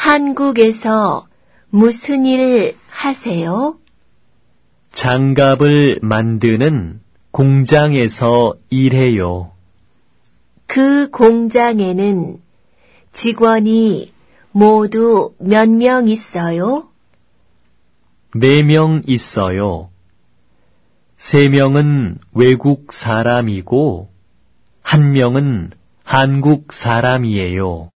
한국에서 무슨 일 하세요? 장갑을 만드는 공장에서 일해요. 그 공장에는 직원이 모두 몇 명 있어요? 네 명 있어요. 세 명은 외국 사람이고, 한 명은 한국 사람이에요.